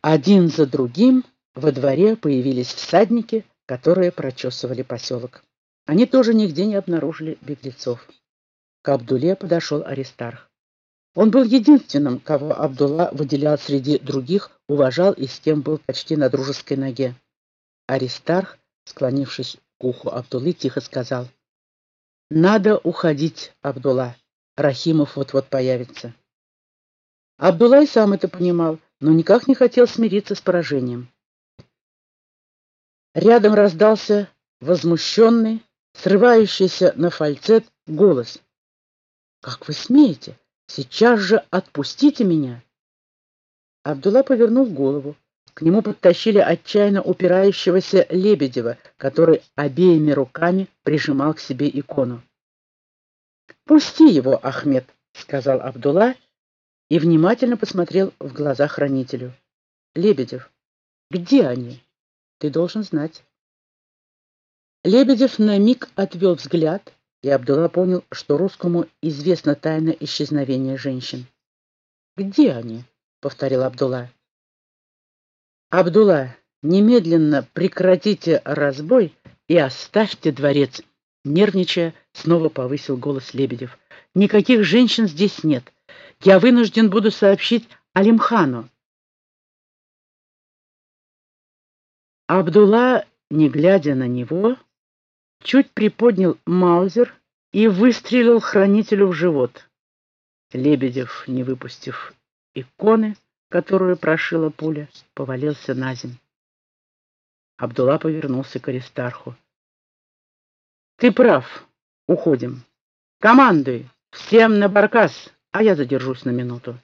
Один за другим во дворе появились всадники, которые прочесывали поселок. Они тоже нигде не обнаружили беглецов. К Абдуле подошел Аристарх. Он был единственным, кого Абдулла выделял среди других, уважал и с кем был почти на дружеской ноге. Аристарх, склонившись к уху Абдуллы, тихо сказал, «Надо уходить, Абдулла. Рахимов вот-вот появится». Абдулла и сам это понимал, но никак не хотел смириться с поражением. Рядом раздался возмущенный, срывающийся на фальцет голос. «Как вы смеете? Сейчас же отпустите меня!» Абдулла повернул голову. К нему подтащили отчаянно упирающегося Лебедева, который обеими руками прижимал к себе икону. «Пусти его, Ахмед», — сказал Абдулла и внимательно посмотрел в глаза хранителю. «Лебедев, где они? Ты должен знать». Лебедев на миг отвел взгляд, и Абдулла понял, что русскому известна тайна исчезновения женщин. «Где они?» — повторил Абдулла. «Абдулла, немедленно прекратите разбой и оставьте дворец!» Нервничая, снова повысил голос Лебедев. «Никаких женщин здесь нет. Я вынужден буду сообщить Алимхану». Абдулла, не глядя на него, чуть приподнял маузер и выстрелил хранителю в живот. Лебедев, не выпустив иконы, которую прошила пуля, повалился на землю. Абдулла повернулся к Аристарху. «Ты прав. Уходим. Командуй. Всем на баркас, а я задержусь на минуту».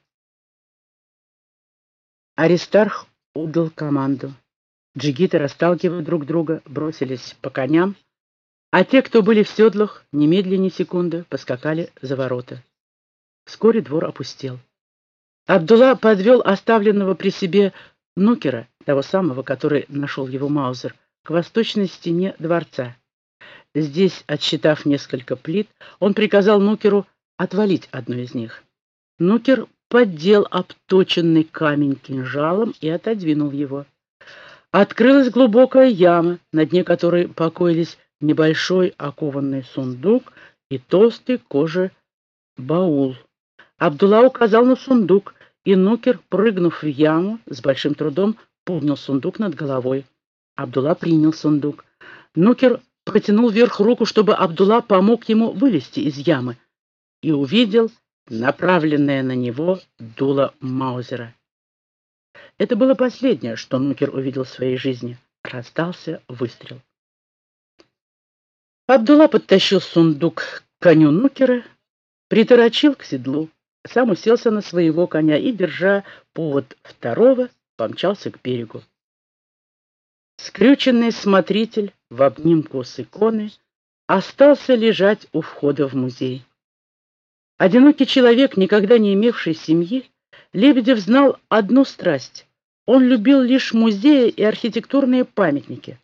Аристарх отдал команду. Джигиты, расталкивая друг друга, бросились по коням, а те, кто были в седлах, немедленно секунды поскакали за ворота. Вскоре двор опустел. Абдулла подвел оставленного при себе Нукера, того самого, который нашел его Маузер, к восточной стене дворца. Здесь, отсчитав несколько плит, он приказал Нукеру отвалить одну из них. Нукер поддел обточенный камень кинжалом и отодвинул его. Открылась глубокая яма, на дне которой покоились небольшой окованный сундук и толстый кожи баул. Абдулла указал на сундук, и Нукер, прыгнув в яму, с большим трудом поднял сундук над головой. Абдулла принял сундук. Нукер протянул вверх руку, чтобы Абдулла помог ему вылезти из ямы, и увидел направленное на него дуло Маузера. Это было последнее, что Нукер увидел в своей жизни. Раздался выстрел. Абдулла подтащил сундук к коню Нукера, приторочил к седлу сам уселся на своего коня и, держа повод второго, помчался к берегу. Скрюченный смотритель в обнимку с иконой остался лежать у входа в музей. Одинокий человек, никогда не имевший семьи, Лебедев знал одну страсть. Он любил лишь музеи и архитектурные памятники.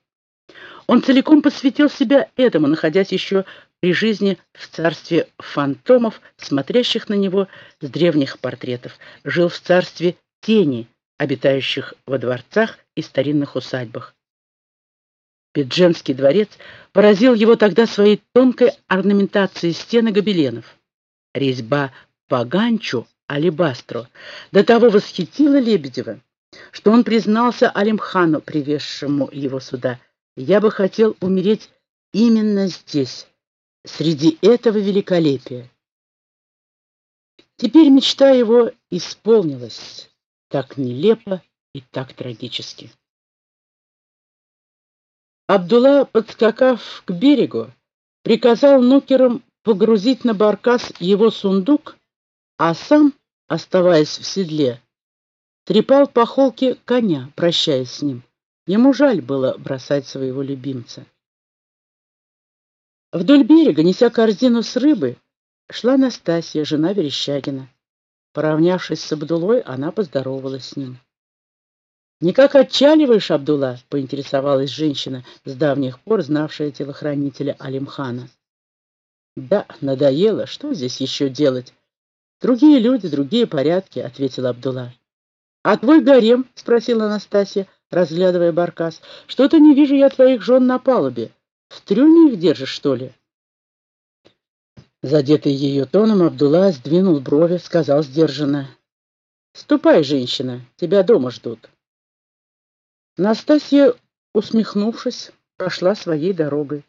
Он целиком посвятил себя этому, находясь еще при жизни в царстве фантомов, смотрящих на него с древних портретов, жил в царстве тени, обитающих во дворцах и старинных усадьбах. Педженский дворец поразил его тогда своей тонкой орнаментацией стен и гобеленов. Резьба по ганчу алебастро до того восхитила Лебедева, что он признался Алимхану, привезшему его сюда, я бы хотел умереть именно здесь, среди этого великолепия. Теперь мечта его исполнилась так нелепо и так трагически. Абдулла, подскакав к берегу, приказал нукерам погрузить на баркас его сундук, а сам, оставаясь в седле, трепал по холке коня, прощаясь с ним. Ему жаль было бросать своего любимца. Вдоль берега, неся корзину с рыбой, шла Настасья, жена Верещагина. Поравнявшись с Абдулой, она поздоровалась с ним. «Никак отчаливаешь, Абдула?» — поинтересовалась женщина, с давних пор знавшая телохранителя Алимхана. «Да, надоело. Что здесь еще делать?» «Другие люди, другие порядки», — ответил Абдулла. «А твой гарем?» — спросила Анастасия, разглядывая баркас. «Что-то не вижу я твоих жен на палубе. В трюме их держишь, что ли?» Задетый ее тоном, Абдулла сдвинул брови, сказал сдержанно. «Ступай, женщина, тебя дома ждут». Настасья, усмехнувшись, пошла своей дорогой.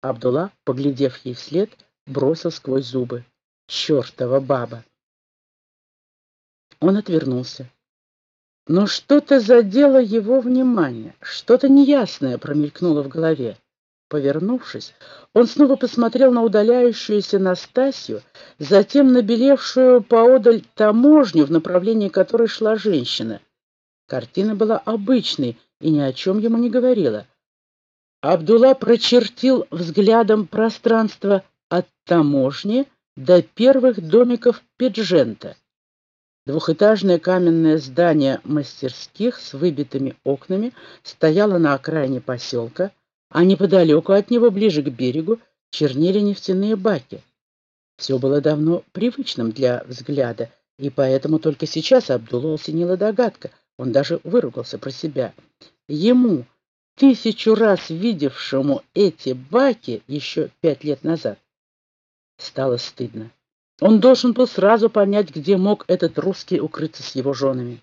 Абдулла, поглядев ей вслед, бросил сквозь зубы. «Чертова баба!» Он отвернулся. Но что-то задело его внимание, что-то неясное промелькнуло в голове. Повернувшись, он снова посмотрел на удаляющуюся Настасью, затем на белевшую поодаль таможню, в направлении которой шла женщина. Картина была обычной и ни о чем ему не говорила. Абдулла прочертил взглядом пространство от таможни до первых домиков Пиджента. Двухэтажное каменное здание мастерских с выбитыми окнами стояло на окраине поселка, а неподалеку от него, ближе к берегу, чернели нефтяные баки. Все было давно привычным для взгляда, и поэтому только сейчас Абдулла осенила догадка. Он даже выругался про себя. Ему, тысячу раз видевшему эти баки еще пять лет назад, стало стыдно. Он должен был сразу понять, где мог этот русский укрыться с его женами.